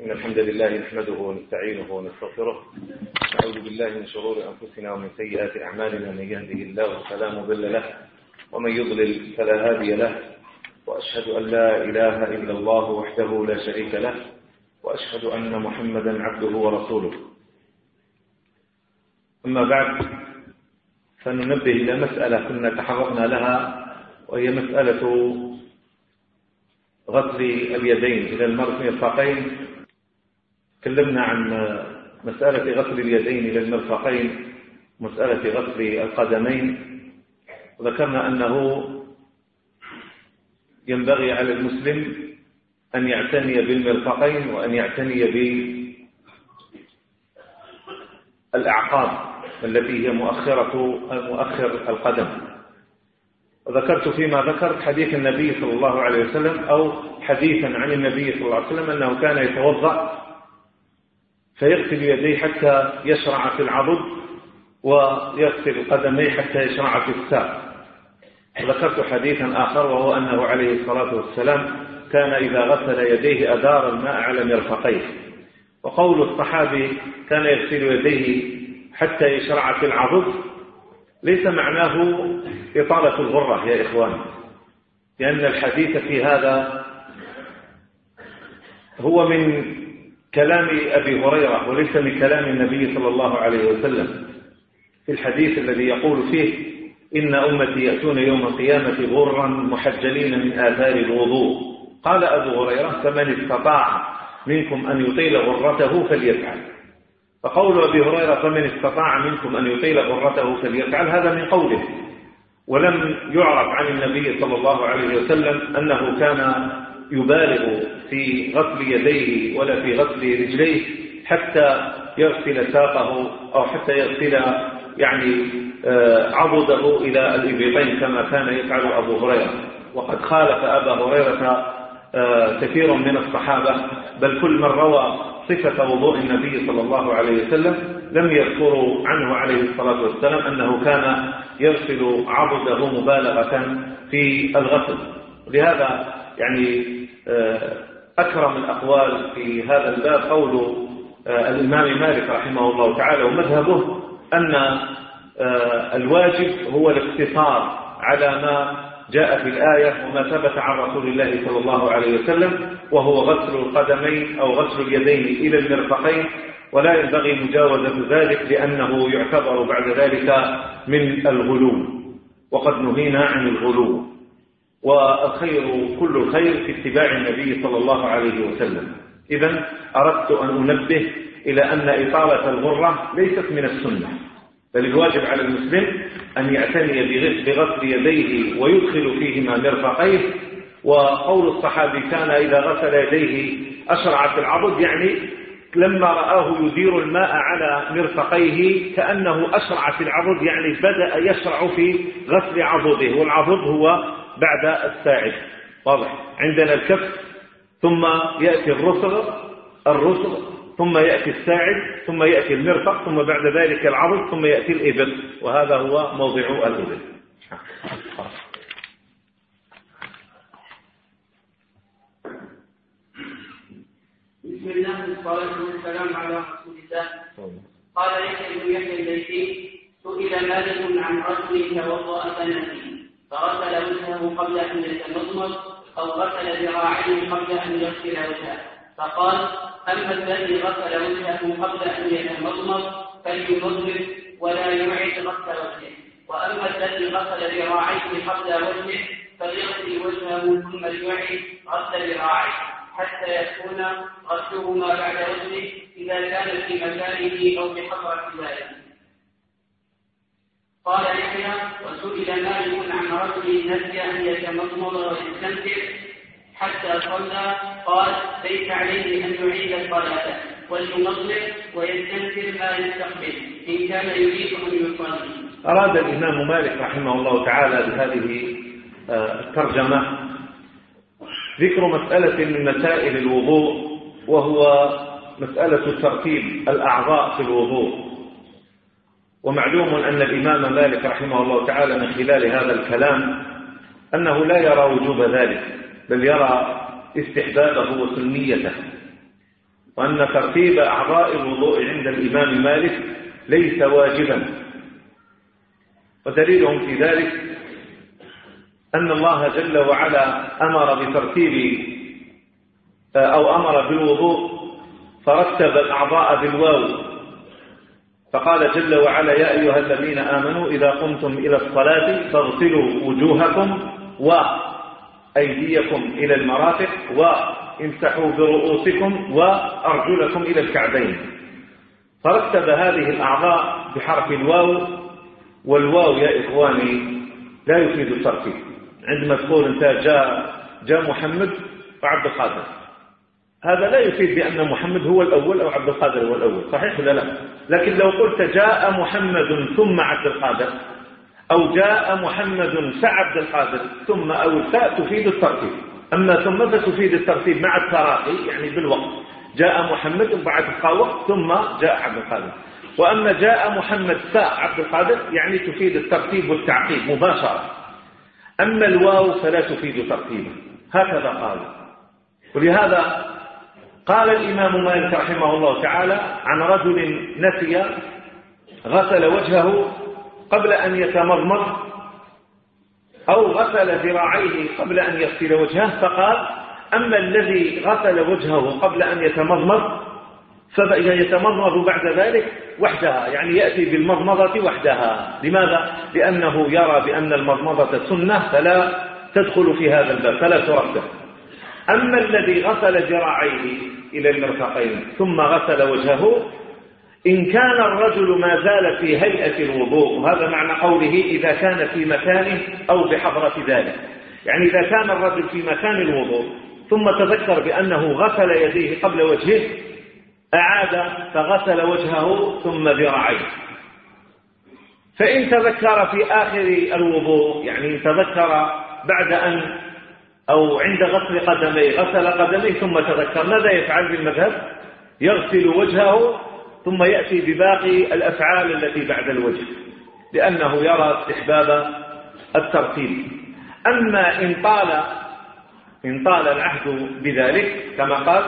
إن الحمد لله نحمده ونستعينه ونستغفره. نعوذ بالله من شرور أنفسنا ومن سيئات أعمالنا. من يهده الله فلا مضل له ومن يضلل فلا هادي له. وأشهد أن لا إله إلا الله وحده لا شريك له وأشهد أن محمدا عبده ورسوله. أما بعد فننبه إلى مسألة كنا تحرقنا لها وهي مسألة غسل اليدين إلى المرفقين تكلمنا عن مسألة غسل اليدين إلى المرفقين مسألة غسل القدمين. وذكرنا أنه ينبغي على المسلم أن يعتني بالمرفقين وأن يعتني بالأعقاب التي هي مؤخرة مؤخر القدم. وذكرت فيما ذكرت حديث النبي صلى الله عليه وسلم أو حديثا عن النبي صلى الله عليه وسلم أنه كان يتوضأ فيغسل يديه حتى يشرع في العضد ويغسل قدميه حتى يشرع في الساق. وذكرت حديثا آخر وهو أنه عليه الصلاة والسلام كان إذا غسل يديه أدار الماء على مرفقيه. وقول الصحابي كان يغسل يديه حتى يشرع في العضد ليس معناه إطالة الغرة يا إخوان لأن الحديث في هذا هو من كلام أبي هريرة وليس من كلام النبي صلى الله عليه وسلم. في الحديث الذي يقول فيه إن أمتي يأتون يوم القيامة غرا محجلين من آثار الوضوء. قال أبو هريرة فمن استطاع منكم أن يطيل غرته فليفعل. فقول أبي هريرة فمن استطاع منكم أن يطيل غرته فليفعل هذا من قوله. ولم يعرف عن النبي صلى الله عليه وسلم أنه كان يبالغ في غسل يديه ولا في غسل رجليه حتى يغسل ساقه أو حتى يغسل يعني عضده إلى الإبطين كما كان يفعل أبو هريرة. وقد خالف أبا هريرة كثير من الصحابة بل كل من روى صفة وضوء النبي صلى الله عليه وسلم لم يذكروا عنه عليه الصلاة والسلام أنه كان يغسل عضده مبالغة في الغسل. لهذا يعني أكرم الأقوال في هذا الباب قول الإمام مالك رحمه الله تعالى ومذهبه أن الواجب هو الاقتصار على ما جاء في الآية وما ثبت عن رسول الله صلى الله عليه وسلم وهو غسل القدمين أو غسل اليدين إلى المرفقين ولا ينبغي مجاوزة ذلك لأنه يعتبر بعد ذلك من الغلو وقد نهينا عن الغلو. والخير كل الخير في اتباع النبي صلى الله عليه وسلم. إذا أردت أن أنبه إلى أن إطالة الغرة ليست من السنة. بل الواجب على المسلم أن يعتني بغسل يديه ويدخل فيهما مرفقيه. وقول الصحابي كان إذا غسل يديه أشرع في العضد يعني لما رآه يدير الماء على مرفقيه كأنه أشرع في العضد يعني بدأ يشرع في غسل عضده والعضد هو بعد الساعد. واضح. عندنا الكف ثم يأتي الرسغ الرسغ ثم يأتي الساعد ثم يأتي المرفق ثم بعد ذلك العضد ثم يأتي الإبط وهذا هو موضع الإبط بسم الله والصلاة والسلام على رسول الله. قال يحيى بن يحيى الليثي سئل مالك عن رجل توضأ فنسي فغسل وجهه قبل أن يتمضمض أو غسل ذراعيه قبل أن يغسل وجهه فقال أما الذي غسل وجهه قبل أن يتمضمض فليمضمض ولا يعد غسل وجهه وأما الذي غسل ذراعيه قبل وجهه فليغسل وجهه ثم ليعد غسل ذراعيه حتى يكون غسلهما بعد وجهه إذا كان في مكانه أو في حضرة ذلك. قال يحيى وسئل مالك عن رجل نسي أن يتمضمض ويستنكر حتى صلى. قال ليس عليه أن يعيد الصلاة. وليمضمض ويستنكر ما يستقبل. إن كان يريد أن يصلي. أراد الإمام مالك رحمه الله تعالى بهذه الترجمة ذكر مسألة من مسائل الوضوء وهو مسألة ترتيب الأعضاء في الوضوء. ومعلوم أن الإمام مالك رحمه الله تعالى من خلال هذا الكلام أنه لا يرى وجوب ذلك بل يرى استحبابه وسنيته وأن ترتيب أعضاء الوضوء عند الإمام مالك ليس واجبا. ودليلهم في ذلك أن الله جل وعلا أمر بترتيب أو أمر بالوضوء فرتب الأعضاء بالواو. فقال جل وعلا يا أيها الذين آمنوا إذا قمتم إلى الصلاة فاغسلوا وجوهكم وأيديكم إلى المرافق وامسحوا برؤوسكم وأرجلكم إلى الكعبين. فرتب هذه الأعضاء بحرف الواو والواو يا إخواني لا يفيد الترتيب. عندما تقول أنت جاء جاء محمد وعبد القادر. هذا لا يفيد بأن محمد هو الأول أو عبد القادر هو الأول صحيح ولا لا؟ لكن لو قلت جاء محمد ثم عبد القادر أو جاء محمد فعبد القادر ثم أو الفاء تفيد الترتيب. أما ثم فتفيد الترتيب مع التراخي يعني بالوقت. جاء محمد وبعد وقت ثم جاء عبد القادر. وأما جاء محمد فاء عبد القادر يعني تفيد الترتيب والتعقيب مباشرة. أما الواو فلا تفيد ترتيبا هكذا قال. ولهذا قال الإمام مالك رحمه الله تعالى عن رجل نسي غسل وجهه قبل أن يتمضمض أو غسل ذراعيه قبل أن يغسل وجهه فقال أما الذي غسل وجهه قبل أن يتمضمض فيتمضمض بعد ذلك وحدها يعني يأتي بالمضمضة وحدها لماذا؟ لأنه يرى بأن المضمضة سنة فلا تدخل في هذا الباب فلا ترتب أما الذي غسل ذراعيه إلى المرفقين ثم غسل وجهه إن كان الرجل ما زال في هيئة الوضوء وهذا معنى قوله إذا كان في مكانه أو بحضرة ذلك. يعني إذا كان الرجل في مكان الوضوء ثم تذكر بأنه غسل يديه قبل وجهه أعاد فغسل وجهه ثم ذراعيه. فإن تذكر في آخر الوضوء يعني تذكر بعد أن أو عند غسل قدميه. غسل قدميه ثم تذكر. ماذا يفعل بالمذهب؟ يغسل وجهه ثم يأتي بباقي الأفعال التي بعد الوجه لأنه يرى استحباب الترتيب. أما إن طال إن طال العهد بذلك كما قال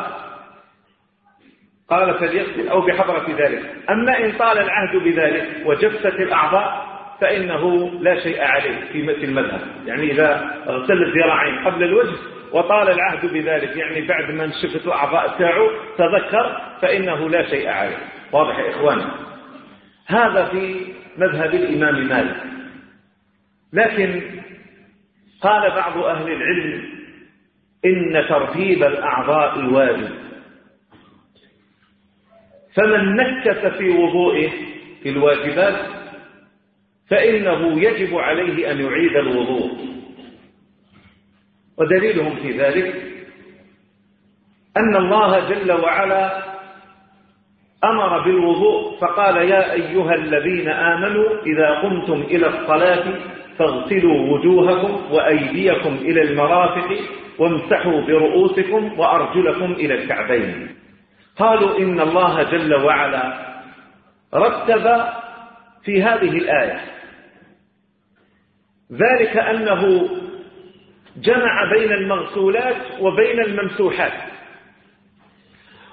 قال فليغسل أو بحضرة ذلك. أما إن طال العهد بذلك وجفت الأعضاء فإنه لا شيء عليه في المذهب. يعني إذا اغسل الذراعين قبل الوجه وطال العهد بذلك يعني بعد ما انشفت أعضاء تاعه تذكر فإنه لا شيء عليه. واضح يا إخواني؟ هذا في مذهب الإمام مالك. لكن قال بعض أهل العلم إن ترتيب الأعضاء واجب فمن نكس في وضوئه في الواجبات فإنه يجب عليه أن يعيد الوضوء. ودليلهم في ذلك أن الله جل وعلا أمر بالوضوء فقال يا أيها الذين آمنوا إذا قمتم إلى الصلاة فاغسلوا وجوهكم وأيديكم إلى المرافق وامسحوا برؤوسكم وأرجلكم إلى الكعبين. قالوا إن الله جل وعلا رتب في هذه الآية ذلك أنه جمع بين المغسولات وبين الممسوحات.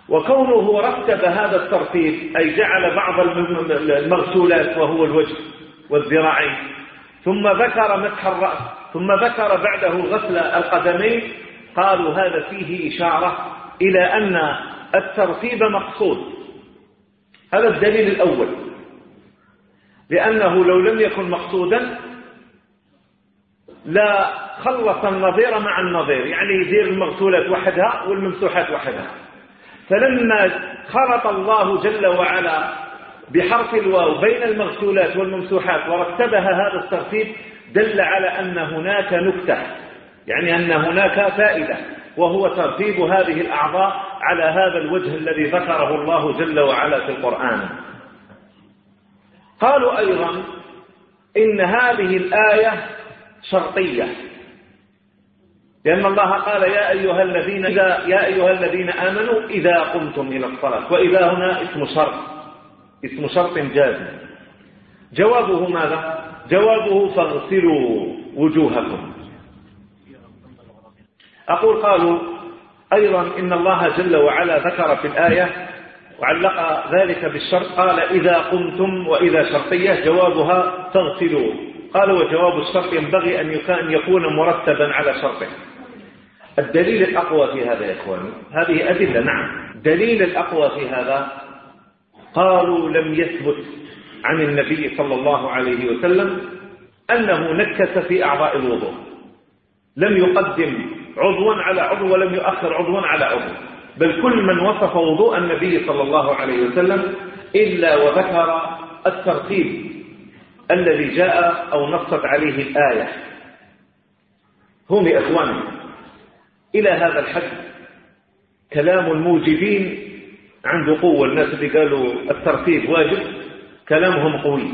وكونه رتب هذا الترتيب أي جعل بعض المغسولات وهو الوجه والذراعين ثم ذكر مسح الرأس ثم ذكر بعده غسل القدمين قالوا هذا فيه إشارة إلى أن الترتيب مقصود. هذا الدليل الأول. لأنه لو لم يكن مقصودا لا خلص النظير مع النظير يعني يدير المغسولات وحدها والممسوحات وحدها. فلما خلط الله جل وعلا بحرف الواو بين المغسولات والممسوحات ورتبها هذا الترتيب دل على أن هناك نكتة يعني أن هناك فائدة وهو ترتيب هذه الأعضاء على هذا الوجه الذي ذكره الله جل وعلا في القرآن. قالوا أيضا إن هذه الآية شرطية. لأن الله قال يا أيها الذين إذا يا أيها الذين آمنوا إذا قمتم إلى الصلاة وإذا هنا اسم شرط اسم شرط جازم. جوابه ماذا؟ جوابه فاغسلوا وجوهكم. أقول قالوا أيضا إن الله جل وعلا ذكر في الآية وعلق ذلك بالشرط قال إذا قمتم وإذا شرطية جوابها تغسلوا قال وجواب الشرط ينبغي أن يكون مرتبا على شرطه. الدليل الأقوى في هذا يا إخواني هذه أدلة نعم. دليل الأقوى في هذا قالوا لم يثبت عن النبي صلى الله عليه وسلم أنه نكس في أعضاء الوضوء. لم يقدم عضوا على عضو ولم يؤخر عضوا على عضو. بل كل من وصف وضوء النبي صلى الله عليه وسلم إلا وذكر الترتيب. الذي جاء أو نصت عليه الآية. هم أخوان إلى هذا الحد كلام الموجبين عنده قوة. الناس اللي قالوا الترتيب واجب كلامهم قوي.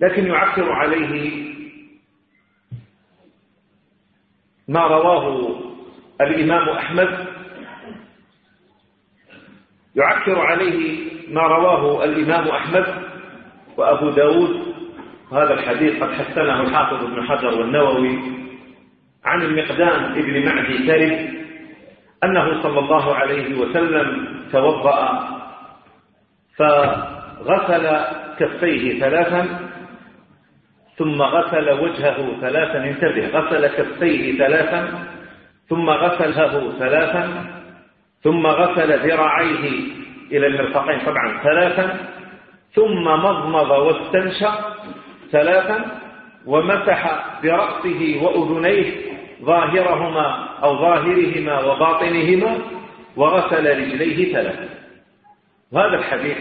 لكن يعكر عليه ما رواه الإمام أحمد. يعكر عليه ما رواه الإمام أحمد. وأبو داود هذا الحديث قد حسنه الحافظ ابن حجر والنووي عن المقدام ابن معدي كرب أنه صلى الله عليه وسلم توضأ فغسل كفيه ثلاثا ثم غسل وجهه ثلاثا انتبه غسل كفيه ثلاثا ثم غسله ثلاثا ثم غسل ذراعيه إلى المرفقين طبعا ثلاثا ثم مضمض واستنشق ثلاثا ومسح برأسه وأذنيه ظاهرهما أو ظاهرهما وباطنهما وغسل رجليه ثلاثا. وهذا الحديث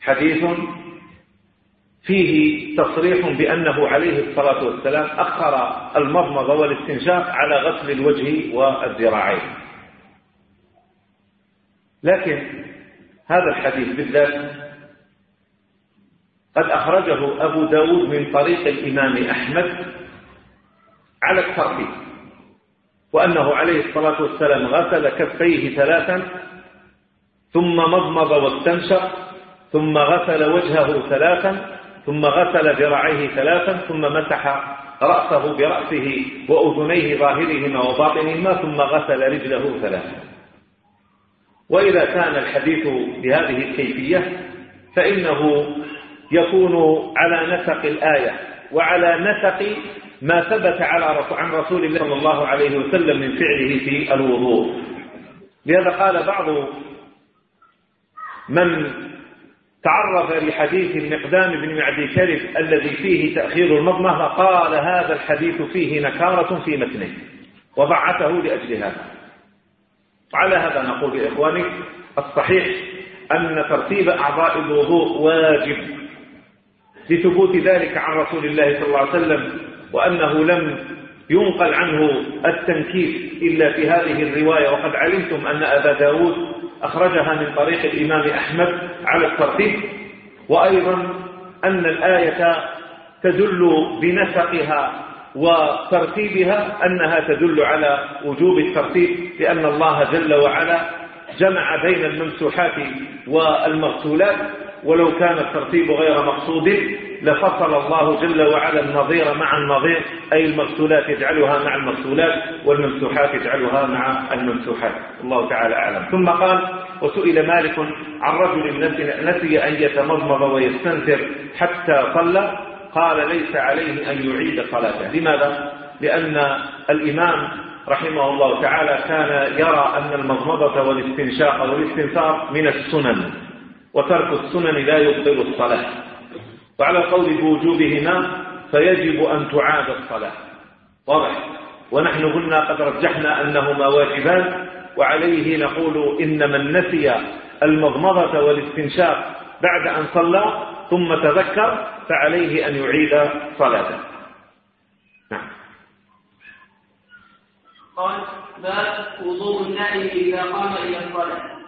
حديث فيه تصريح بأنه عليه الصلاة والسلام أخر المضمض والاستنشاق على غسل الوجه والذراعين. لكن هذا الحديث بالذات قد أخرجه أبو داود من طريق الإمام أحمد على الترتيب وأنه عليه الصلاة والسلام غسل كفيه ثلاثا ثم مضمض واستنشق ثم غسل وجهه ثلاثا ثم غسل ذراعيه ثلاثا ثم مسح رأسه برأسه وأذنيه ظاهرهما وباطنهما ثم غسل رجله ثلاثا. وإذا كان الحديث بهذه الكيفية فإنه يكون على نسق الآية وعلى نسق ما ثبت على عن رسول الله صلى الله عليه وسلم من فعله في الوضوء. لهذا قال بعض من تعرف لحديث المقدام بن معدي كرب الذي فيه تأخير المضمة قال هذا الحديث فيه نكارة في متنه وضعته لأجل هذا. وعلى هذا نقول لإخواني الصحيح أن ترتيب أعضاء الوضوء واجب. لثبوت ذلك عن رسول الله صلى الله عليه وسلم وأنه لم ينقل عنه التنكيس إلا في هذه الرواية. وقد علمتم أن أبا داود أخرجها من طريق الإمام أحمد على الترتيب. وأيضا أن الآية تدل بنسقها وترتيبها أنها تدل على وجوب الترتيب لأن الله جل وعلا جمع بين الممسوحات والمغسولات. ولو كان الترتيب غير مقصود لفصل الله جل وعلا النظير مع النظير أي المغسولات يجعلها مع المغسولات والممسوحات يجعلها مع الممسوحات. الله تعالى أعلم. ثم قال وسئل مالك عن رجل نسي أن يتمضمض ويستنثر حتى صلى قال ليس عليه أن يعيد صلاته. لماذا؟ لأن الإمام رحمه الله تعالى كان يرى أن المضمضة والاستنشاق والاستنثار من السنن. وترك السنن لا يبطل الصلاة. وعلى القول بوجوبهما فيجب أن تعاد الصلاة. واضح. ونحن قلنا قد رجحنا أنهما واجبان وعليه نقول إن من نسي المضمضة والاستنشاق بعد أن صلى ثم تذكر فعليه أن يعيد صلاته. نعم. قال باب وضوء النائم إذا قام إلى الصلاة.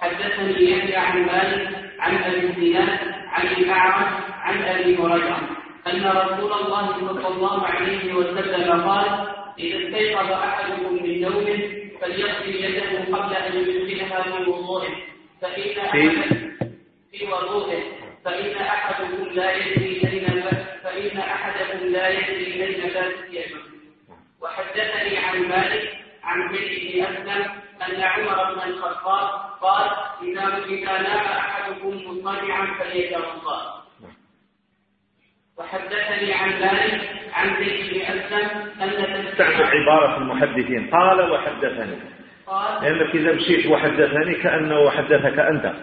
حدثني يحيى عن مالك عن أبي الزناد عن الأعرج عن أبي هريرة أن رسول الله صلى الله عليه وسلم قال إذا استيقظ أحدكم من نومه فليغسل يده قبل أن يدخلها في وضوءه فإن أحد في وضوءه فإن أحدكم لا يدري أين فإن أحدكم لا يدري أين بات يده وحدثني عن مالك عن بن أسلم أن عمر بن الخطاب قال إذا اذا نام أحدكم مضطجعا فليتوضا وحدثني عن مالك عن زيد بن أسلم أن تستعمل عبارة المحدثين. قال وحدثني. قال لأنك إذا مشيت وحدثني كأنه حدثك أنت.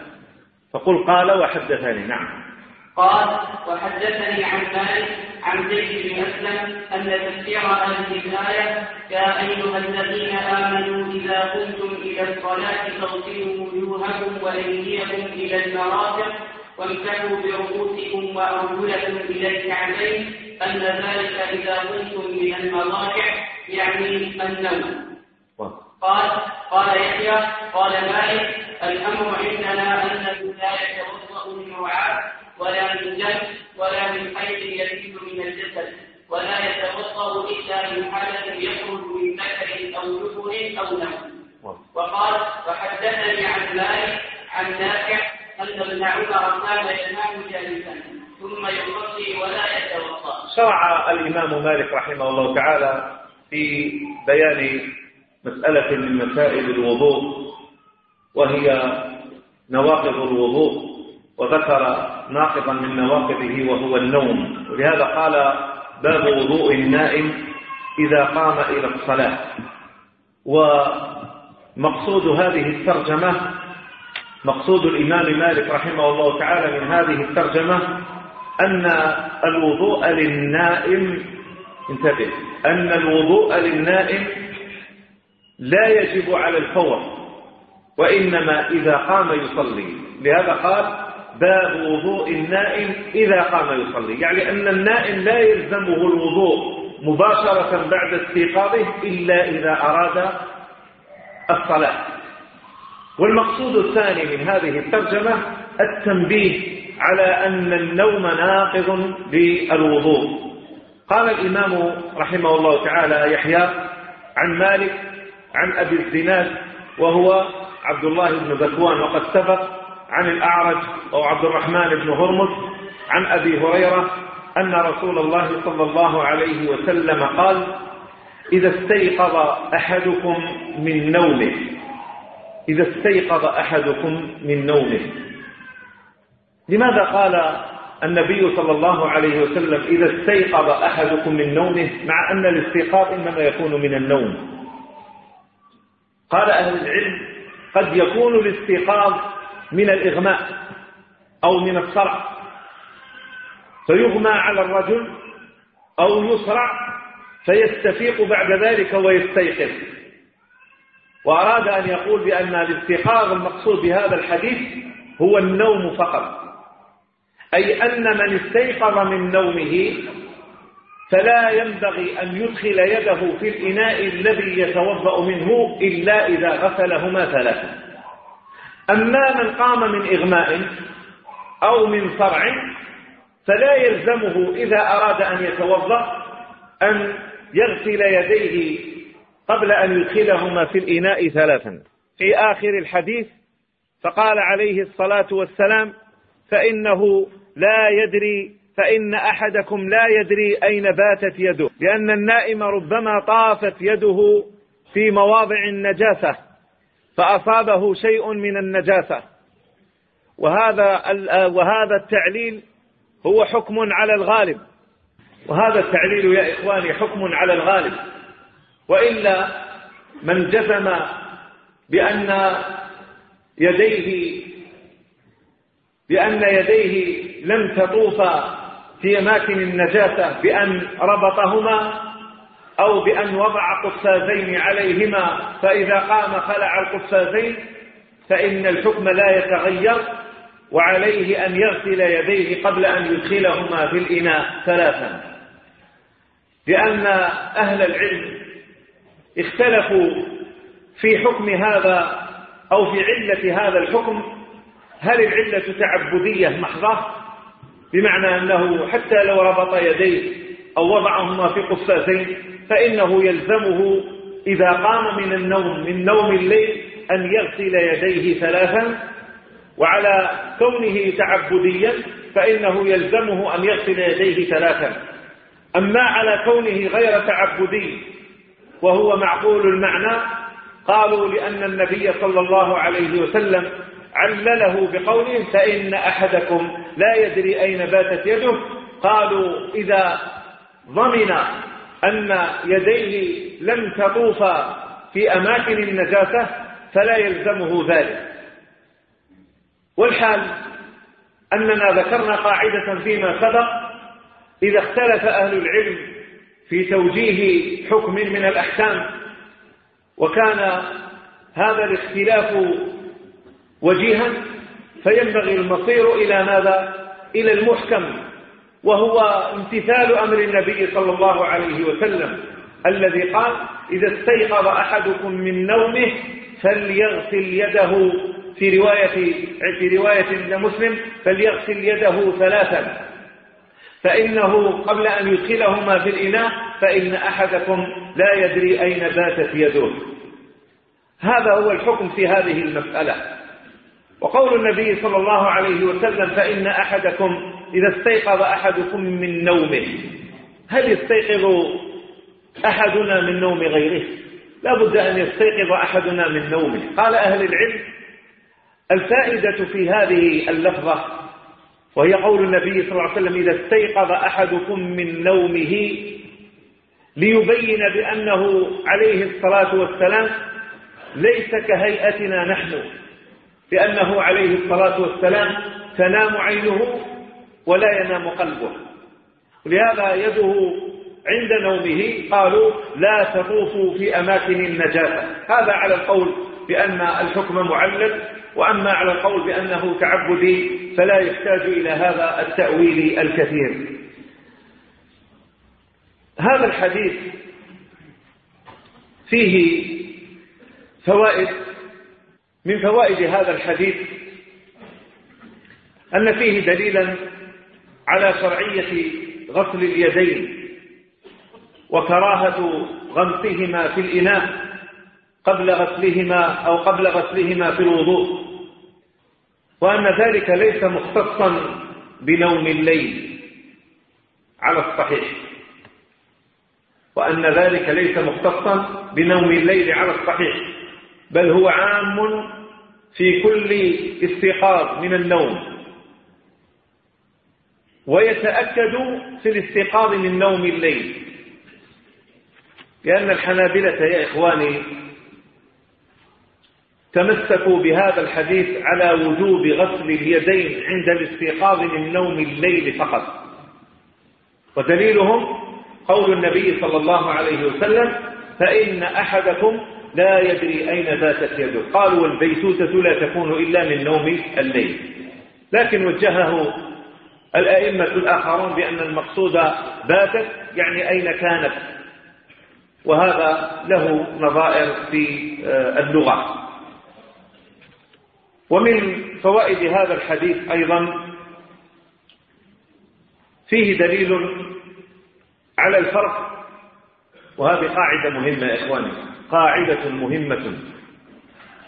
فقل قال وحدثني. نعم. قال وحدثني عن مالك عن زيد بن أسلم أن تفسير هذه الآية يا أيها الذين آمنوا إذا قمتم إلى الصلاة فاغسلوا وجوهكم وأيديكم إلى المرافق وامسحوا برؤوسكم وأرجلكم إلى الكعبين أن ذلك إذا قمتم من المضاجع يعني النوم. قال قال يحيى قال مالك الأمر عندنا أنه لا يتوضا من وعاء ولا من جنب ولا من حيث يزيد من الجسد ولا يتوضأ إلا من حدث يخرج من ذكر أو ذكر أو نوم. وقال وحدثني عن مالك عن نافع أن ابن عمر كان ينام جالسا ثم يصلي ولا يتوضأ. شرع الإمام مالك رحمه الله تعالى في بيان مسألة من مسائل الوضوء وهي نواقض الوضوء وذكر ناقضا من نواقضه وهو النوم. ولهذا قال باب وضوء النائم إذا قام إلى الصلاة. ومقصود هذه الترجمة مقصود الإمام مالك رحمه الله تعالى من هذه الترجمة أن الوضوء للنائم انتبه أن الوضوء للنائم لا يجب على الفور وإنما إذا قام يصلي. لهذا قال باب وضوء النائم إذا قام يصلي. يعني أن النائم لا يلزمه الوضوء مباشرة بعد استيقاظه إلا إذا أراد الصلاة. والمقصود الثاني من هذه الترجمة التنبيه على أن النوم ناقض بالوضوء قال الإمام رحمه الله تعالى يحيى عن مالك عن أبي الزناد وهو عبد الله بن ذكوان وقد سبق عن الأعرج أو عبد الرحمن بن هرمز عن أبي هريرة أن رسول الله صلى الله عليه وسلم قال إذا استيقظ أحدكم من نومه إذا استيقظ أحدكم من نومه. لماذا قال النبي صلى الله عليه وسلم إذا استيقظ أحدكم من نومه؟ مع أن الاستيقاظ إنما يكون من النوم. قال أهل العلم قد يكون الاستيقاظ من الإغماء أو من الصرع. فيغمى على الرجل أو يصرع فيستفيق بعد ذلك ويستيقظ. وأراد أن يقول بأن الاستيقاظ المقصود بهذا الحديث هو النوم فقط. أي أن من استيقظ من نومه فلا ينبغي أن يدخل يده في الإناء الذي يتوضأ منه إلا إذا غسلهما ثلاثا أما من قام من إغماء أو من صرع فلا يلزمه إذا أراد أن يتوضأ أن يغسل يديه قبل أن يدخلهما في الإناء ثلاثا. في آخر الحديث فقال عليه الصلاة والسلام فإنه لا يدري فإن أحدكم لا يدري أين باتت يده لأن النائم ربما طافت يده في مواضع النجاسة. فأصابه شيء من النجاسة. وهذا وهذا التعليل هو حكم على الغالب. وهذا التعليل يا إخواني حكم على الغالب. وإلا من جزم بأن يديه بأن يديه لم تطوفا في أماكن النجاسة بأن ربطهما أو بأن وضع قفازين عليهما فإذا قام خلع القفازين فإن الحكم لا يتغير وعليه أن يغسل يديه قبل أن يدخلهما في الإناء ثلاثا. لأن أهل العلم اختلفوا في حكم هذا أو في علة هذا الحكم هل العلة تعبدية محضة؟ بمعنى أنه حتى لو ربط يديه أو وضعهما في قفازين فإنه يلزمه إذا قام من النوم من نوم الليل أن يغسل يديه ثلاثا وعلى كونه تعبديا فإنه يلزمه أن يغسل يديه ثلاثا. أما على كونه غير تعبدي وهو معقول المعنى قالوا لأن النبي صلى الله عليه وسلم علله بقوله فإن أحدكم لا يدري أين باتت يده قالوا إذا ضمن أن يديه لم تطوف في أماكن النجاسة فلا يلزمه ذلك والحال أننا ذكرنا قاعدة فيما سبق إذا اختلف أهل العلم في توجيه حكم من الأحكام وكان هذا الاختلاف وجيها فينبغي المصير إلى ماذا؟ إلى المحكم وهو امتثال أمر النبي صلى الله عليه وسلم الذي قال إذا استيقظ أحدكم من نومه فليغسل يده. في رواية في رواية مسلم فليغسل يده ثلاثا. فإنه قبل أن يدخلهما في الإناء فإن أحدكم لا يدري أين باتت يده. هذا هو الحكم في هذه المسألة. وقول النبي صلى الله عليه وسلم فإن أحدكم إذا استيقظ أحدكم من نومه هل يستيقظ أحدنا من نوم غيره؟ لا بد أن يستيقظ أحدنا من نومه. قال أهل العلم الفائدة في هذه اللفظة وهي قول النبي صلى الله عليه وسلم إذا استيقظ أحدكم من نومه ليبين بأنه عليه الصلاة والسلام ليس كهيئتنا نحن. لأنه عليه الصلاة والسلام تنام عينه ولا ينام قلبه. ولهذا يده عند نومه قالوا لا تطوفوا في أماكن النجاسة. هذا على القول بأن الحكم معلل وأما على القول بأنه تعبدي فلا يحتاج إلى هذا التأويل الكثير. هذا الحديث فيه فوائد من فوائد هذا الحديث أن فيه دليلا على شرعية غسل اليدين وكراهة غمسهما في الإناء قبل غسلهما أو قبل غسلهما في الوضوء وأن ذلك ليس مختصا بنوم الليل على الصحيح وأن ذلك ليس مختصا بنوم الليل على الصحيح. بل هو عام في كل استيقاظ من النوم. ويتأكد في الاستيقاظ من نوم الليل. لأن الحنابلة يا إخواني تمسكوا بهذا الحديث على وجوب غسل اليدين عند الاستيقاظ من نوم الليل فقط. ودليلهم قول النبي صلى الله عليه وسلم فإن أحدكم لا يدري أين باتت يده. قالوا والبيتوتة لا تكون إلا من نوم الليل. لكن وجهه الأئمة الآخرون بأن المقصود باتت يعني أين كانت. وهذا له نظائر في آه، اللغة. ومن فوائد هذا الحديث أيضا فيه دليل على الفرق. وهذه قاعدة مهمة يا إخواني. قاعدة مهمة.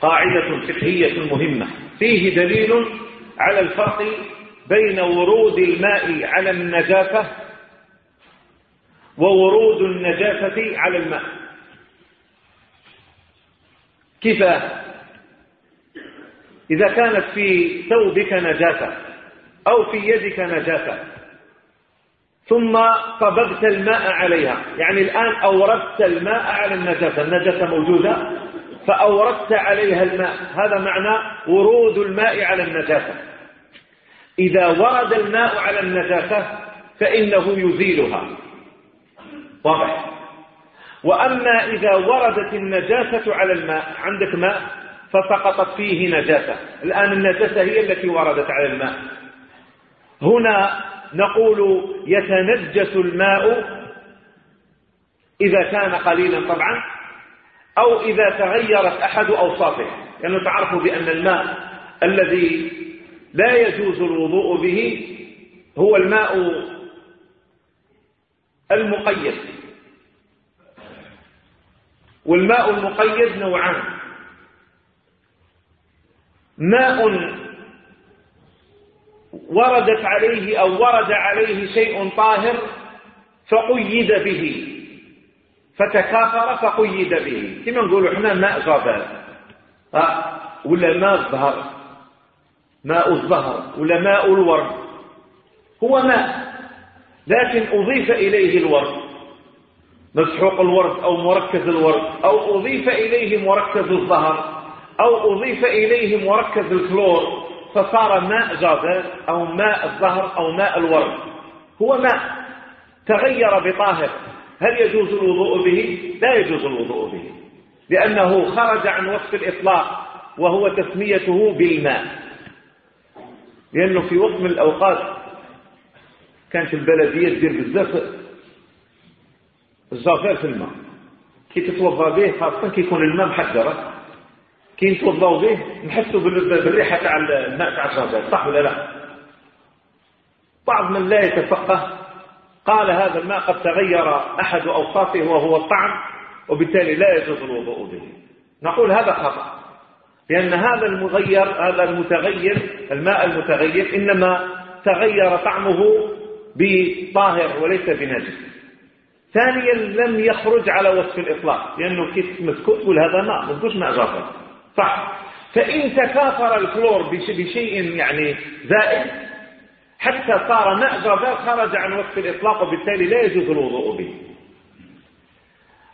قاعدة فقهية مهمة. فيه دليل على الفرق بين ورود الماء على النجاسة وورود النجاسة على الماء. كيف؟ إذا كانت في ثوبك نجاسة أو في يدك نجاسة ثم صببت الماء عليها. يعني الآن أوردت الماء على النجاسة. النجاسة موجودة فأوردت عليها الماء. هذا معنى ورود الماء على النجاسة. إذا ورد الماء على النجاسة فإنه يزيلها. واضح؟ وأما إذا وردت النجاسة على الماء عندك ماء فسقطت فيه نجاسة. الآن النجاسة هي التي وردت على الماء. هنا نقول يتنجس الماء إذا كان قليلا طبعا أو إذا تغيرت أحد أوصافه لأنه تعرف بأن الماء الذي لا يجوز الوضوء به هو الماء المقيد. والماء المقيد نوعان ماء وردت عليه أو ورد عليه شيء طاهر فقيد به. فتكاثر فقيد به. كما نقولوا إحنا ماء غابات. ولا ماء الزهر ماء الزهر ولا ماء الورد. هو ماء. لكن أضيف إليه الورد. مسحوق الورد أو مركز الورد. أو أضيف إليه مركز الزهر أو أضيف إليه مركز الكلور. فصار ماء غابات أو ماء الزهر أو ماء الورد. هو ماء. تغير بطاهر. هل يجوز الوضوء به؟ لا يجوز الوضوء به. لأنه خرج عن وصف الإطلاق وهو تسميته بالماء. لأنه في وقت من الأوقات كانت البلدية تدير بزاف الزافير في الماء. كي تتوضأ به خاصة كي يكون الماء محجرة كي نتوضاو به نحسوا بالريحة تاع الماء تاع الزافير صح ولا لا؟ بعض من لا يتفقه قال هذا الماء قد تغير أحد أوصافه وهو الطعم وبالتالي لا يجوز الوضوء به. نقول هذا خطأ لأن هذا المغير هذا المتغير الماء المتغير إنما تغير طعمه بطاهر وليس بنجس. ثانيا لم يخرج على وصف الإطلاق لأنه كيف مسكوت تقول هذا ماء ما تقولش ماء جافر. صح. فإن تكاثر الكلور بشيء يعني زائد حتى صار ماء جافر خرج عن وصف الإطلاق وبالتالي لا يجوز الوضوء به.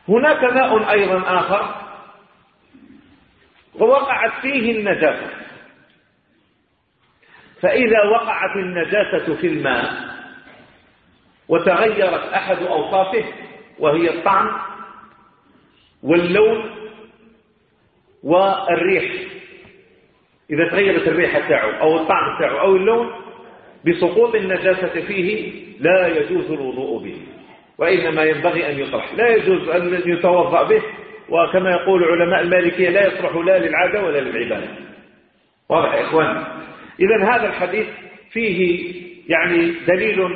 هناك ماء أيضا آخر ووقعت فيه النجاسة. فإذا وقعت النجاسة في الماء وتغيرت أحد أوصافه وهي الطعم واللون والريح. إذا تغيرت الريحة تاعه أو الطعم تاعه أو اللون بسقوط النجاسة فيه لا يجوز الوضوء به وإنما ينبغي أن يطرح. لا يجوز أن يتوضأ به وكما يقول علماء المالكية لا يصلح لا للعادة ولا للعبادة. واضح يا إخوان؟ إذا هذا الحديث فيه يعني دليل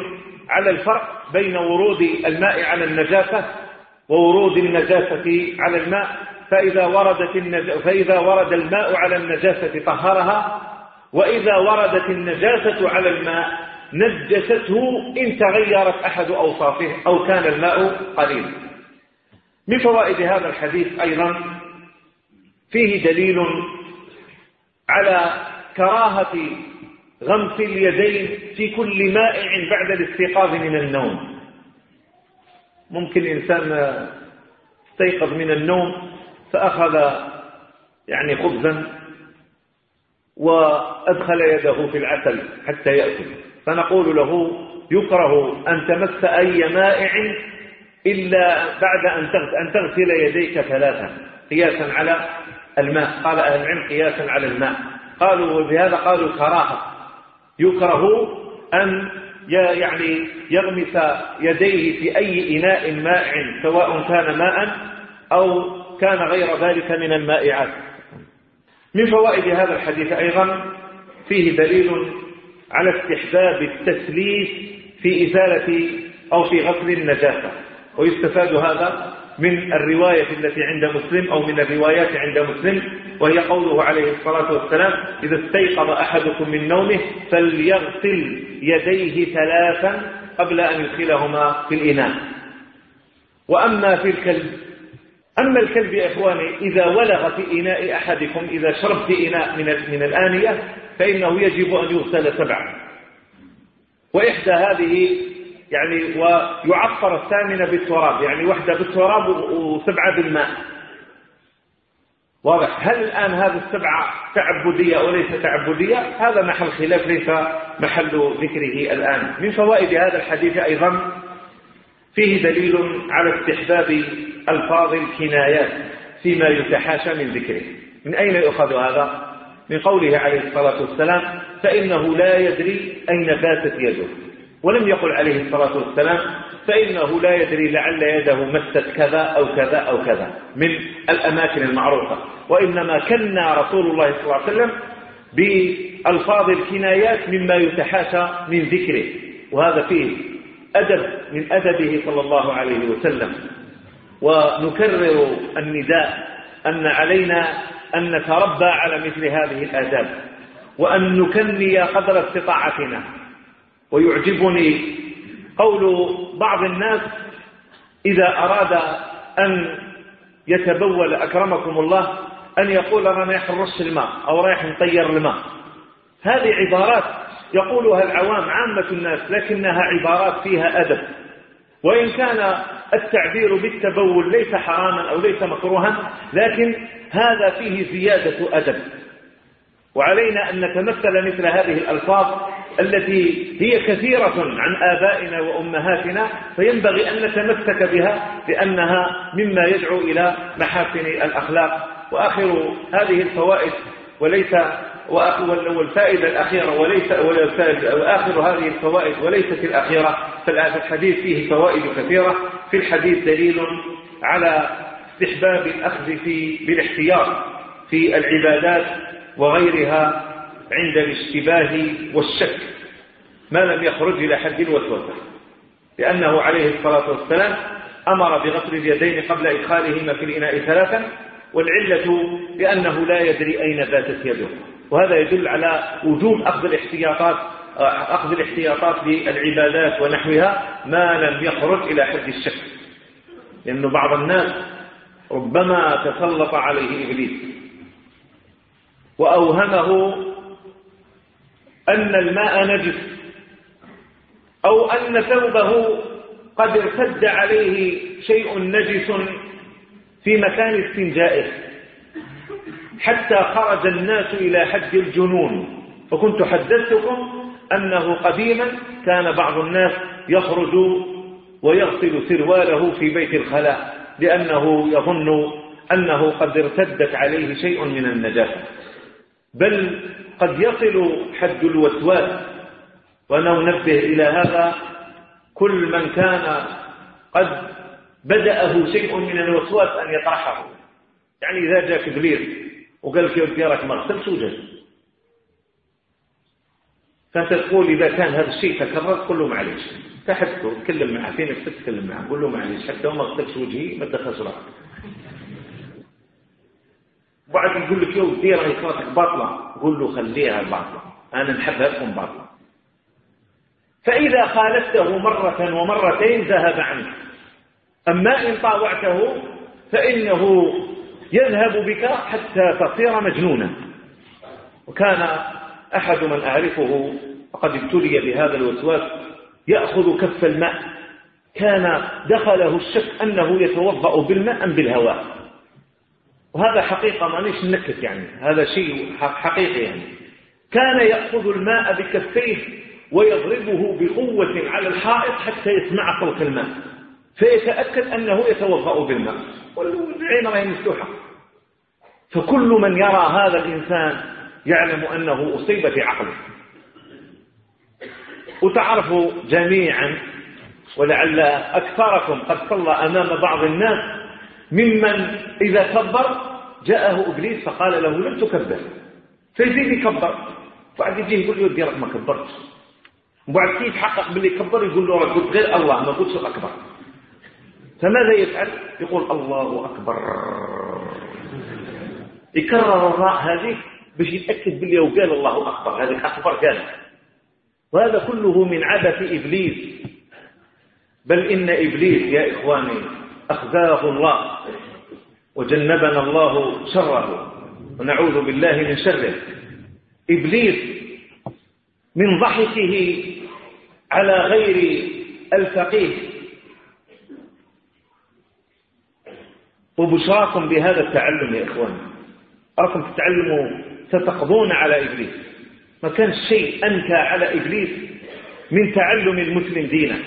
على الفرق بين ورود الماء على النجاسة وورود النجاسة على الماء فإذا, وردت النج... فإذا ورد الماء على النجاسة طهرها وإذا وردت النجاسة على الماء نجسته إن تغيرت أحد أوصافه أو كان الماء قليلا. من فوائد هذا الحديث أيضا فيه دليل على كراهة غمس اليدين في كل مائع بعد الاستيقاظ من النوم. ممكن إنسان استيقظ من النوم فأخذ يعني خبزا وأدخل يده في العسل حتى يأكل. فنقول له يكره أن تمس أي مائع إلا بعد أن تغسل يديك ثلاثا قياسا على الماء. قال أهل العلم قياسا على الماء. قالوا وبهذا قالوا كراهة. يكره أن يعني يغمس يديه في أي إناء مائع سواء كان ماء أو كان غير ذلك من المائعات. من فوائد هذا الحديث أيضا فيه دليل على استحباب التسليس في إزالة أو في غسل النجاسة. ويستفاد هذا من الرواية التي عند مسلم أو من الروايات عند مسلم وهي قوله عليه الصلاة والسلام إذا استيقظ أحدكم من نومه فليغسل يديه ثلاثا قبل أن يدخلهما في الإناء. وأما في الكلب أما الكلب يا إخواني إذا ولغ في إناء أحدكم إذا شرب في إناء من, من الآنية فإنه يجب أن يغسل سبعا. وإحدى هذه يعني ويعفر الثامنة بالتراب يعني واحدة بالتراب وسبعة بالماء. واضح؟ هل الآن هذه السبعة تعبدية أو ليس تعبدية؟ هذا محل خلاف ليس محل ذكره الآن. من فوائد هذا الحديث أيضا فيه دليل على استحباب ألفاظ الكنايات فيما يتحاشى من ذكره. من أين يؤخذ هذا؟ من قوله عليه الصلاة والسلام فإنه لا يدري أين باتت يده. ولم يقل عليه الصلاة والسلام فإنه لا يدري لعل يده مست كذا أو كذا أو كذا من الأماكن المعروفة. وإنما كنا رسول الله صلى الله عليه وسلم بألفاظ الكنايات مما يتحاشى من ذكره. وهذا فيه أدب من أدبه صلى الله عليه وسلم. ونكرر النداء أن علينا أن نتربى على مثل هذه الآداب وأن نكني قدر استطاعتنا. ويعجبني قول بعض الناس إذا أراد أن يتبول أكرمكم الله أن يقول أنا رايح نرش الماء أو رايح نطير الماء. هذه عبارات يقولها العوام عامة الناس لكنها عبارات فيها أدب. وإن كان التعبير بالتبول ليس حراما أو ليس مكروها لكن هذا فيه زيادة أدب. وعلينا أن نتمثل مثل هذه الألفاظ التي هي كثيرة عن آبائنا وأمهاتنا فينبغي أن نتمسك بها لأنها مما يدعو إلى محاسن الأخلاق. وآخر هذه الفوائد وليس والفائدة الأخيرة وليس وآخر هذه الفوائد وليست الأخيرة فالحديث فيه فوائد كثيرة. في الحديث دليل على استحباب الأخذ في بالاحتياط في العبادات وغيرها عند الاشتباه والشك. ما لم يخرج إلى حد الوسوسة لأنه عليه الصلاة والسلام أمر بغسل اليدين قبل إدخالهما في الإناء ثلاثا والعلة لأنه لا يدري أين باتت يده. وهذا يدل على وجوب أخذ الاحتياطات أخذ الاحتياطات بالعبادات ونحوها ما لم يخرج إلى حد الشك. لأن بعض الناس ربما تسلط عليه إبليس. وأوهمه أن الماء نجس. أو أن ثوبه قد ارتد عليه شيء نجس في مكان استنجائه. حتى خرج الناس إلى حد الجنون. فكنت حدثتكم أنه قديما كان بعض الناس يخرج ويغسل سرواله في بيت الخلاء لأنه يظن أنه قد ارتدت عليه شيء من النجاسة بل قد يصل حد الوسواس وأنا أنبه إلى هذا كل من كان قد بدأه شيء من الوسواس أن يطرحه. يعني إذا جاء كبير وقال لك يا راك ما غسلتش وجهك فأنت تقول إذا كان هذا الشيء تكرر قل له معليش. تحدثه تكلم معه نفسك تكلم معه قل له معليش. حتى ما غسلتش وجهي ما تدخلش راسك بعد يقول لك يا ودي راهي صلاتك باطلة قول له خليها باطلة. أنا نحبها تكون باطلة. فإذا خالفته مرة ومرتين ذهب عنك أما إن طاوعته فإنه يذهب بك حتى تصير مجنونا. وكان أحد من أعرفه وقد ابتلي بهذا الوسواس يأخذ كف الماء. كان دخله الشك أنه يتوضأ بالماء أم بالهواء. وهذا حقيقة مانيش نكت يعني هذا شيء حقيقي يعني. كان يأخذ الماء بكفيه ويضربه بقوة على الحائط حتى يسمع صوت الماء. فيتأكد أنه يتوضأ بالماء. والعين راهي مفتوحة. فكل من يرى هذا الإنسان يعلم أنه أصيب في عقله. وتعرفوا جميعا ولعل أكثركم قد صلى أمام بعض الناس ممن إذا كبر جاءه إبليس فقال له لم تكبر. فيزيد يكبر بعد يجي يقول له ديرك ما كبرتش وبعد كيف يتحقق باللي كبر؟ يقول له قلت غير الله ما قلتش أكبر فماذا يفعل؟ يقول الله أكبر. يكرر الراء هذه. باش يتأكد باللي وقال الله أكبر هذه أكبر قال وهذا كله من عبث إبليس. بل إن إبليس يا إخواني أخزاه الله وجنبنا الله شره ونعوذ بالله من شره. إبليس من ضحكه على غير الفقيه. وبشراكم بهذا التعلم يا إخوان أراكم تتعلموا ستقضون على إبليس. ما كان شيء أنكى على إبليس من تعلم المسلم دينه.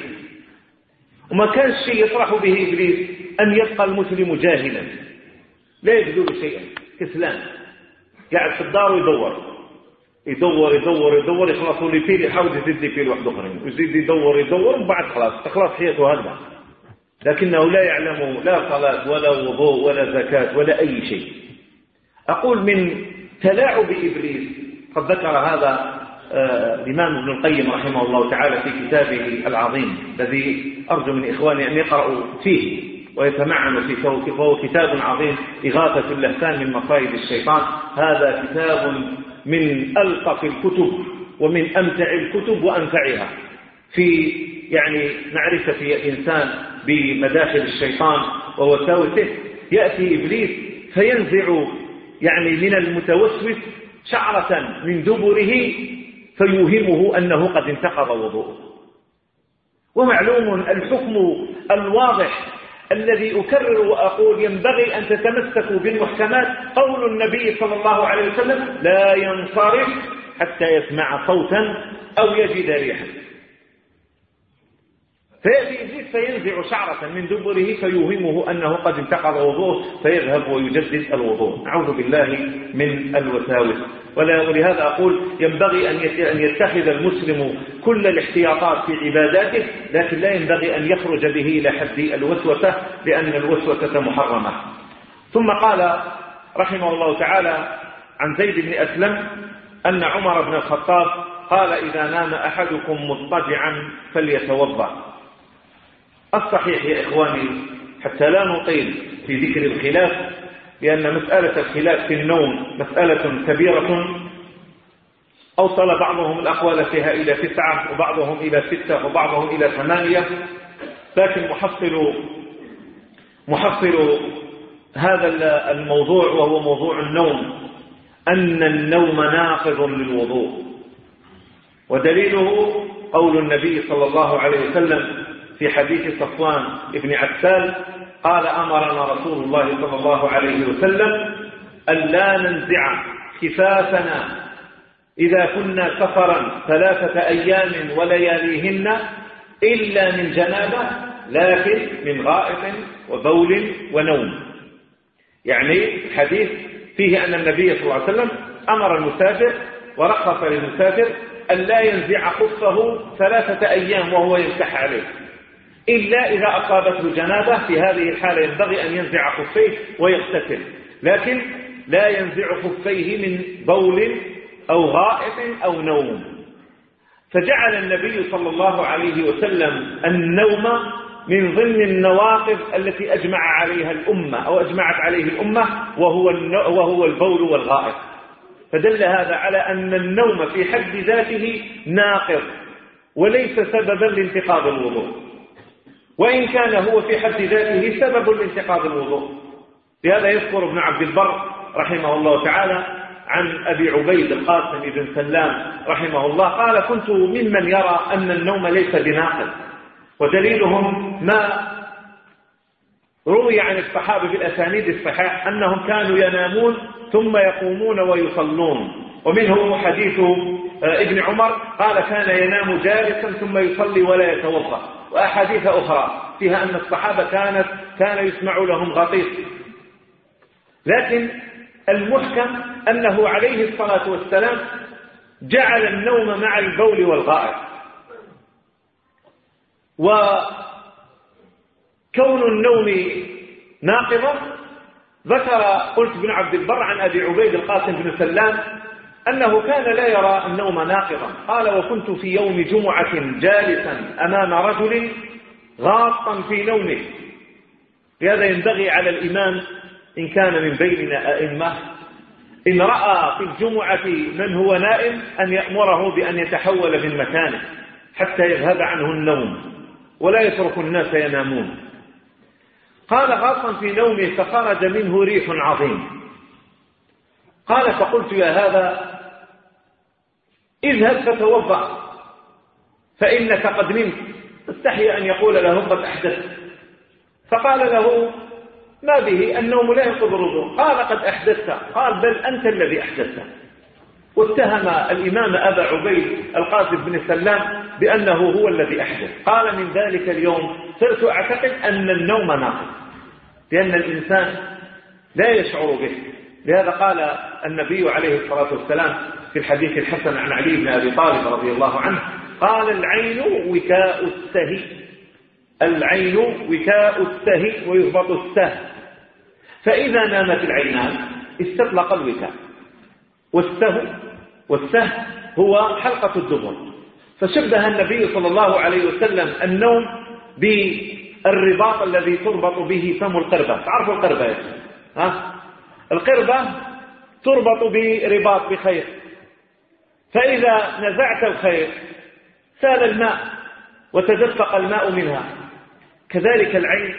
وما كان الشيء يطرح به إبليس أن يبقى المسلم جاهلا. لا يجدون شيئا كسلان قاعد في الدار ويدور. يدور يدور يدور يخلص. level يحاول يزيد level واحد اخرين ويزيد يدور يدور وبعد خلاص. تخلص حياته هذا لكنه لا يعلم لا صلاة ولا وضوء ولا زكاة ولا أي شيء. أقول من تلاعب إبليس. قد ذكر هذا آه، الإمام ابن القيم رحمه الله تعالى في كتابه العظيم الذي أرجو من إخواني أن يقرأوا فيه ويتمعن في فهو كتاب عظيم إغاثة اللهفان من مصائب الشيطان. هذا كتاب من ألطف الكتب ومن أمتع الكتب وأنفعها. في يعني معرفة الإنسان بمداخل الشيطان ووساوسه يأتي إبليس فينزع يعني من المتوسوس شعرة من دبره فيوهمه أنه قد انتقض وضوءه. ومعلوم الحكم الواضح الذي أكرر وأقول ينبغي أن تتمسكوا بالمحكمات. قول النبي صلى الله عليه وسلم لا ينصرف حتى يسمع صوتا أو يجد ريحا. فيأتي إبليس فينزع شعرة من دبره فيوهمه أنه قد انتقض وضوءه فيذهب ويجدد الوضوء. نعوذ بالله من الوساوس. ولهذا أقول ينبغي أن يتخذ المسلم كل الاحتياطات في عباداته لكن لا ينبغي أن يخرج به إلى حد الوسوسة لأن الوسوسة محرمة. ثم قال رحمه الله تعالى عن زيد بن أسلم أن عمر بن الخطاب قال إذا نام أحدكم مضطجعا فليتوضأ. الصحيح يا إخواني حتى لا نطيل في ذكر الخلاف لأن مسألة الخلاف في النوم مسألة كبيرة. أوصل بعضهم الأقوال فيها إلى تسعة وبعضهم إلى ستة وبعضهم إلى ثمانية. لكن محصل محصل هذا الموضوع وهو موضوع النوم أن النوم ناقض للوضوء. ودليله قول النبي صلى الله عليه وسلم في حديث صفوان بن عسال قال أمرنا رسول الله صلى الله عليه وسلم أن لا ننزع كفافنا إذا كنا سفرا ثلاثة أيام ولياليهن إلا من جنابة لكن من غائط وبول ونوم. يعني حديث فيه أن النبي صلى الله عليه وسلم أمر المسافر ورخص للمسافر أن لا ينزع خفه ثلاثة أيام وهو يمسح عليه. إلا إذا أصابته جنابة في هذه الحالة ينبغي أن ينزع خفيه ويغتسل. لكن لا ينزع خفيه من بول أو غائط أو نوم. فجعل النبي صلى الله عليه وسلم النوم من ضمن النواقض التي أجمع عليها الأمة أو أجمعت عليه الأمة وهو, وهو البول والغائط. فدل هذا على أن النوم في حد ذاته ناقض وليس سببا لانتقاض الوضوء. وإن كان هو في حد ذاته سبب لانتقاض الوضوء لهذا يذكر ابن عبد البر رحمه الله تعالى عن أبي عبيد القاسم بن سلام رحمه الله قال كنت ممن يرى أن النوم ليس بناقض ودليلهم ما روي عن الصحابة بالأسانيد الصحاح أنهم كانوا ينامون ثم يقومون ويصلون. ومنه حديث آه، ابن عمر قال كان ينام جالسا ثم يصلي ولا يتوضأ. وأحاديث أخرى فيها أن الصحابة كانت كان يسمع لهم غطيس. لكن المحكم أنه عليه الصلاة والسلام جعل النوم مع البول والغائط. وكون النوم ناقضة ذكر قلت بن عبد البر عن أبي عبيد القاسم بن سلام أنه كان لا يرى النوم ناقضا. قال وكنت في يوم جمعة جالسا أمام رجل غاطا في نومه. لهذا ينبغي على الإمام إن كان من بيننا أئمة إن رأى في الجمعة من هو نائم أن يأمره بأن يتحول من مكانه حتى يذهب عنه النوم ولا يترك الناس ينامون. قال غاطا في نومه فخرج منه ريح عظيم. قال فقلت يا هذا اذهب فتوضأ. فإنك قد نمت استحي أن يقول له قد أحدثت فقال له ما به النوم لا ينقض الوضوء. قال قد أحدثت. قال بل أنت الذي أحدثت. واتهم الإمام أبا عبيد القاسم بن سلام بأنه هو الذي أحدث. قال من ذلك اليوم صرت أعتقد أن النوم ناقض لأن الإنسان لا يشعر به. لهذا قال النبي عليه الصلاة والسلام في الحديث الحسن عن علي بن أبي طالب رضي الله عنه قال العين وكاء السهي. العين وكاء السهي ويضبط السه فإذا نامت العينان استطلق الوكاء. والسه والسه هو حلقة الدبر. فشبه النبي صلى الله عليه وسلم النوم بالرباط الذي تربط به فم القربة. تعرفوا القربة يا ها؟ القربة تربط برباط بخير. فإذا نزعت الخير سال الماء وتدفق الماء منها. كذلك العين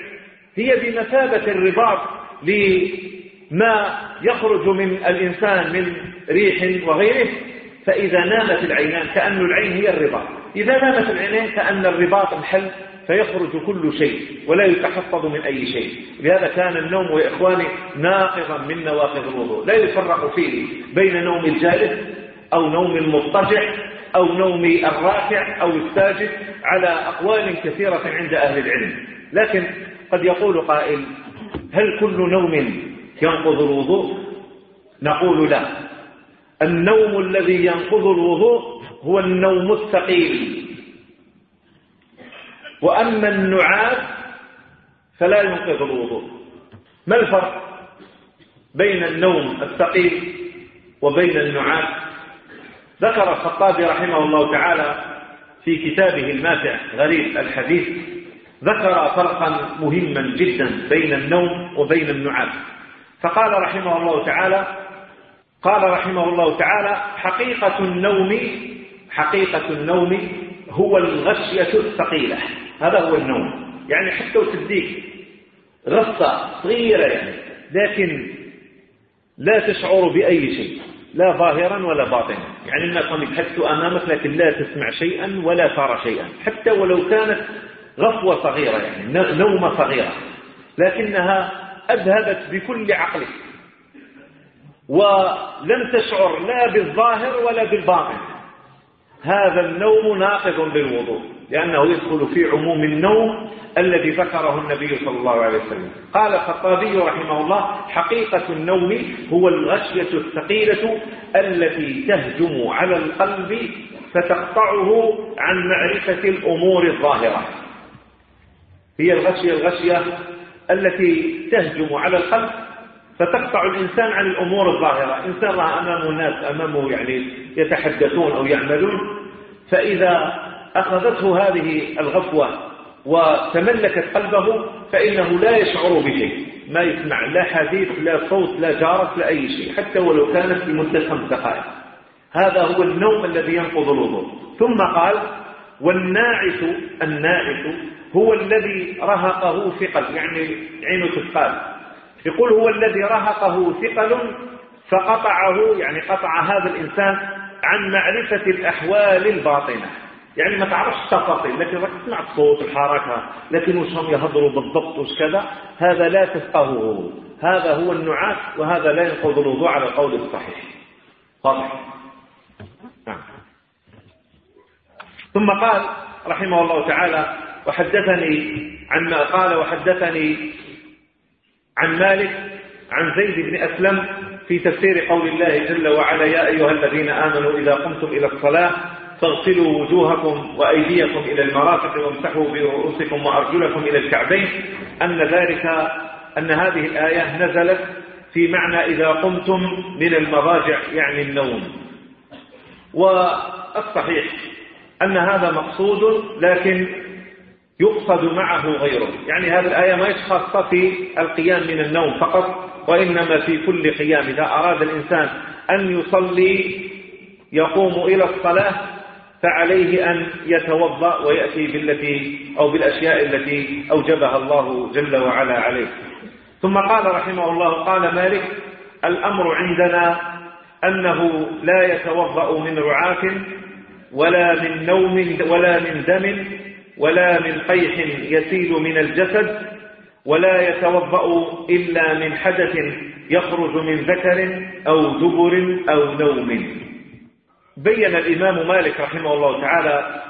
هي بمثابة الرباط لما يخرج من الإنسان من ريح وغيره فإذا نامت العينان كأن العين هي الرباط. إذا نامت العينين كأن الرباط انحل فيخرج كل شيء ولا يتحفظ من أي شيء. لهذا كان النوم يا إخواني ناقضا من نواقض الوضوء. لا يفرق فيه بين نوم الجالس أو نوم المضطجع أو نوم الراكع أو الساجد على أقوال كثيرة عند أهل العلم. لكن قد يقول قائل هل كل نوم ينقض الوضوء؟ نقول لا. النوم الذي ينقض الوضوء هو النوم الثقيل. وأما النعاس فلا ينقض الوضوء. ما الفرق بين النوم الثقيل وبين النعاس؟ ذكر الخطابي رحمه الله تعالى في كتابه الماتع غريب الحديث ذكر فرقا مهما جدا بين النوم وبين النعاس. فقال رحمه الله تعالى قال رحمه الله تعالى حقيقة النوم حقيقة النوم هو الغشية الثقيلة. هذا هو النوم. يعني حتى وتديك غصة صغيرة يعني لكن لا تشعر بأي شيء. لا ظاهرا ولا باطنا. يعني الناس هم يبحثوا أمامك لكن لا تسمع شيئا ولا ترى شيئا. حتى ولو كانت غفوة صغيرة يعني نومة صغيرة. لكنها أذهبت بكل عقلك. ولم تشعر لا بالظاهر ولا بالباطن. هذا النوم ناقض للوضوء لأنه يدخل في عموم النوم الذي ذكره النبي صلى الله عليه وسلم. قال الخطابي رحمه الله حقيقة النوم هو الغشية الثقيلة التي تهجم على القلب فتقطعه عن معرفة الأمور الظاهرة. هي الغشية الغشية التي تهجم على القلب فتقطع الإنسان عن الأمور الظاهرة. إنسان رأى أمامه الناس أمامه يعني يتحدثون أو يعملون. فإذا أخذته هذه الغفوة وتملكت قلبه فإنه لا يشعر بشيء. ما يسمع لا حديث لا صوت لا جارة لا أي شيء حتى ولو كانت لمدة خمس دقائق هذا هو النوم الذي ينقض الوضوء. ثم قال والناعس الناعس هو الذي رهقه ثقل يعني عينه تثقال يقول هو الذي رهقه ثقل فقطعه يعني قطع هذا الإنسان عن معرفة الأحوال الباطنة. يعني ما تعرفش تفاصيل لكن راك تسمع الصوت الحركة لكن وش هم يهضروا بالضبط وش كذا؟ هذا لا تفقهه. هذا هو النعاس وهذا لا ينقض الوضوء على القول الصحيح. واضح؟ نعم. ثم قال رحمه الله تعالى وحدثني عن ما قال وحدثني عن مالك عن زيد بن أسلم في تفسير قول الله جل وعلا يا أيها الذين آمنوا إذا قمتم إلى الصلاة فاغسلوا وجوهكم وأيديكم إلى المرافق وامسحوا برؤوسكم وأرجلكم إلى الكعبين أن ذلك أن هذه الآية نزلت في معنى إذا قمتم من المضاجع يعني النوم. والصحيح أن هذا مقصود لكن يقصد معه غيره. يعني هذه الآية ما خاصة في القيام من النوم فقط وإنما في كل قيام. إذا أراد الإنسان أن يصلي يقوم إلى الصلاة فعليه أن يتوضأ ويأتي بالتي أو بالأشياء التي أوجبها الله جل وعلا عليه. ثم قال رحمه الله قال مالك الأمر عندنا أنه لا يتوضأ من رعاة ولا من نوم ولا من دم ولا من قيح يسيل من الجسد ولا يتوضأ إلا من حدث يخرج من ذكر أو دبر أو نوم. بين الإمام مالك رحمه الله تعالى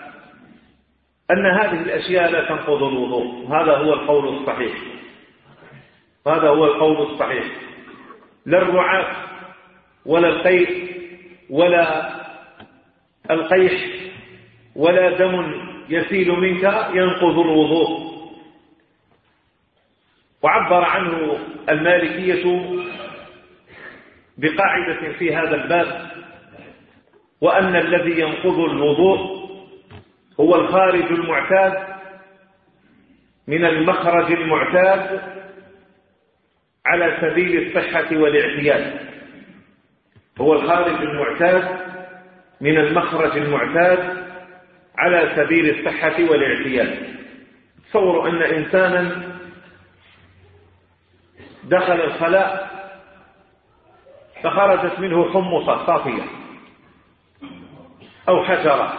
أن هذه الأشياء لا تنقض الوضوء. هذا هو القول الصحيح. هذا هو القول الصحيح. لا الرعاة ولا القيء ولا القيح ولا دم يسيل منك ينقض الوضوء. وعبر عنه المالكية بقاعدة في هذا الباب وأن الذي ينقض الوضوء هو الخارج المعتاد من المخرج المعتاد على سبيل الصحة والاعتياد. هو الخارج المعتاد من المخرج المعتاد على سبيل الصحة والاعتياد. تصوروا أن إنسانا دخل الخلاء فخرجت منه حمصة صافية أو حجرة.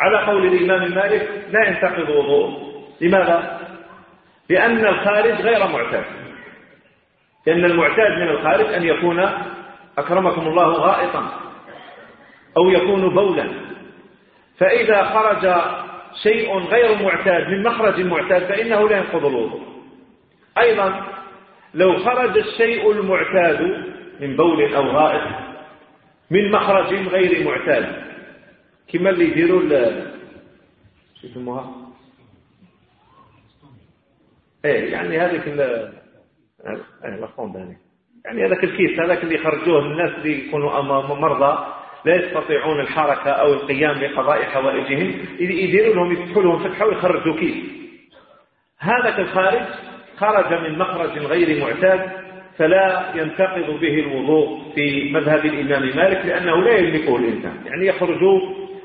على قول الإمام مالك لا ينتقض وضوء. لماذا؟ لأن الخارج غير معتاد. لأن المعتاد من الخارج أن يكون أكرمكم الله غائطا. أو يكون بولا فإذا خرج شيء غير معتاد من مخرج معتاد فإنه لا ينقض الوضوء أيضا لو خرج الشيء المعتاد من بول أو غائط من مخرج غير معتاد كما اللي يديروا شو يسموها إيه يعني هذيك إيه يعني هذاك الكيس هذاك اللي يخرجوه الناس اللي يكونوا مرضى لا يستطيعون الحركة أو القيام بقضاء حوائجهم يديروا لهم يفتحوا لهم فتحة ويخرجوا كيس هذاك الخارج خرج من مخرج غير معتاد فلا ينتقض به الوضوء في مذهب الإمام مالك لأنه لا يملكه الإنسان. يعني يخرج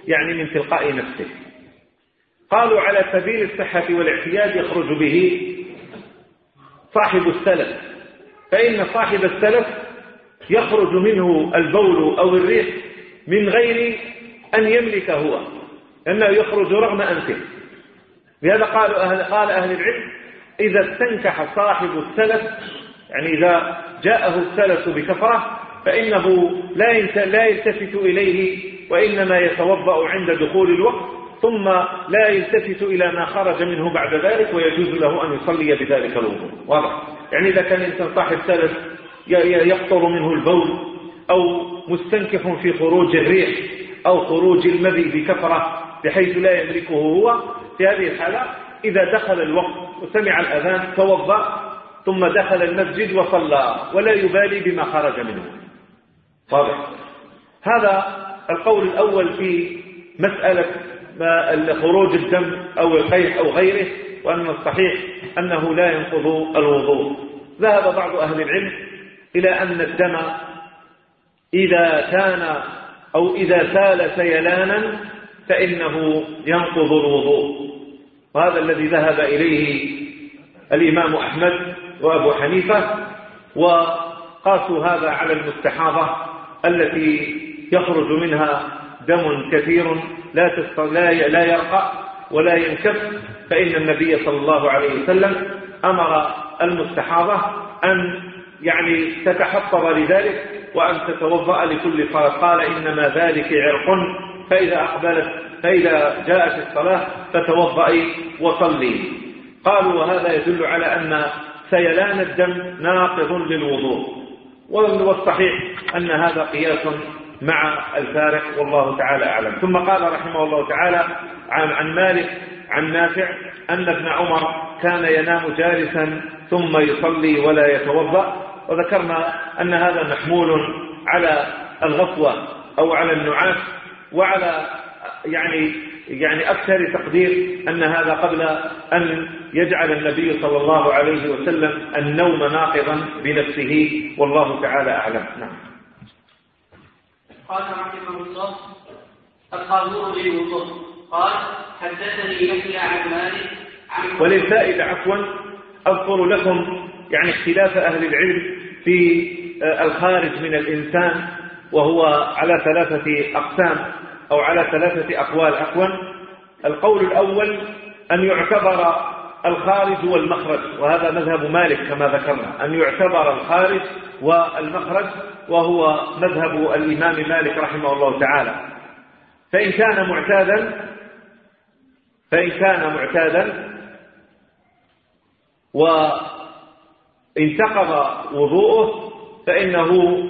يعني من تلقاء نفسه. قالوا على سبيل الصحة والاعتياد يخرج به صاحب السلف. فإن صاحب السلف يخرج منه البول أو الريح من غير أن يملك هو أنه يخرج رغم أنفه. لهذا قالوا أهل قال أهل العلم إذا استنكح صاحب السلف يعني إذا جاءه السلف بكفرة فإنه لا لا يلتفت إليه وإنما يتوضأ عند دخول الوقت ثم لا يلتفت إلى ما خرج منه بعد ذلك ويجوز له أن يصلي بذلك الوضوء. واضح؟ يعني إذا كان الإنسان صاحب سلف يقطر منه البول أو مستنكف في خروج الريح أو خروج المذي بكثرة بحيث لا يملكه هو. في هذه الحالة إذا دخل الوقت وسمع الأذان توضأ ثم دخل المسجد وصلى ولا يبالي بما خرج منه. واضح؟ هذا القول الأول في مسألة خروج الدم أو القيح أو غيره وأن الصحيح أنه لا ينقض الوضوء. ذهب بعض أهل العلم إلى أن الدم إذا كان أو إذا سال سيلانا فإنه ينقض الوضوء. وهذا الذي ذهب إليه الإمام أحمد وأبو حنيفة وقاسوا هذا على المستحاضة التي يخرج منها دم كثير لا لا يرقى ولا ينكف. فإن النبي صلى الله عليه وسلم أمر المستحاضة أن يعني تتحفظ لذلك وأن تتوضأ لكل صلاة قال إنما ذلك عرق. فإذا أقبلت فإذا جاءت الصلاة فتوضئي وصلي. قالوا وهذا يدل على أن سيلان الدم ناقض للوضوء. والصحيح أن هذا قياس مع الفارق والله تعالى أعلم. ثم قال رحمه الله تعالى عن, عن مالك عن نافع أن ابن عمر كان ينام جالسا ثم يصلي ولا يتوضأ. وذكرنا أن هذا محمول على الغفوة أو على النعاس وعلى يعني يعني أكثر تقدير أن هذا قبل أن يجعل النبي صلى الله عليه وسلم النوم ناقضا بنفسه والله تعالى أعلم. نعم. قال رحمه الله القانون للوضوء قال حدثني يحيى عن مالك وللفائدة عفوا أذكر لكم يعني اختلاف أهل العلم في آه، الخارج من الإنسان وهو على ثلاثة أقسام أو على ثلاثة أقوال. عفوا القول الأول أن يعتبر الخارج والمخرج وهذا مذهب مالك كما ذكرنا أن يعتبر الخارج والمخرج وهو مذهب الإمام مالك رحمه الله تعالى. فإن كان معتادا فإن كان معتادا وانتقض وضوءه فإنه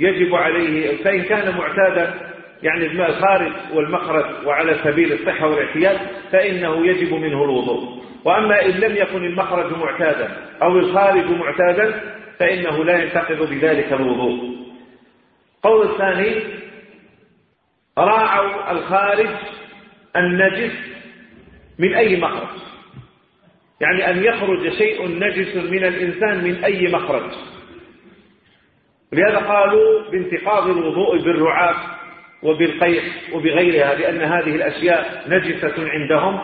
يجب عليه فإن كان معتادا يعني الخارج والمخرج وعلى سبيل الصحة والاعتياد فإنه يجب منه الوضوء. وأما إن لم يكن المخرج معتادا أو الخارج معتادا فإنه لا ينتقض بذلك الوضوء. قول الثاني راعوا الخارج النجس من أي مخرج؟ يعني أن يخرج شيء نجس من الإنسان من أي مخرج. لهذا قالوا بانتقاض الوضوء بالرعاف وبالقيح وبغيرها لأن هذه الأشياء نجسة عندهم.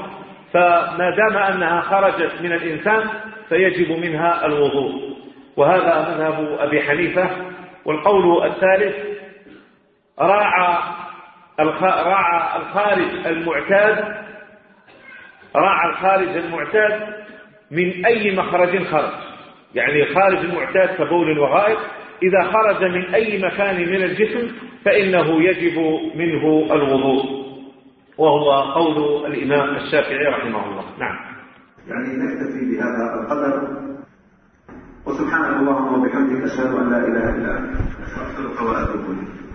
فما دام أنها خرجت من الإنسان فيجب منها الوضوء. وهذا مذهب أبي حنيفة. والقول الثالث راعى راعى الخارج المعتاد راعى الخارج المعتاد من أي مخرج خرج. يعني خارج المعتاد كبول وغائط إذا خرج من أي مكان من الجسم فإنه يجب منه الوضوء. وهو قول الإمام الشافعي رحمه الله. نعم. يعني نكتفي بهذا القدر وسبحانك اللهم وبحمدك أشهد أن لا إله إلا أنت أستغفرك وأتوب إليك.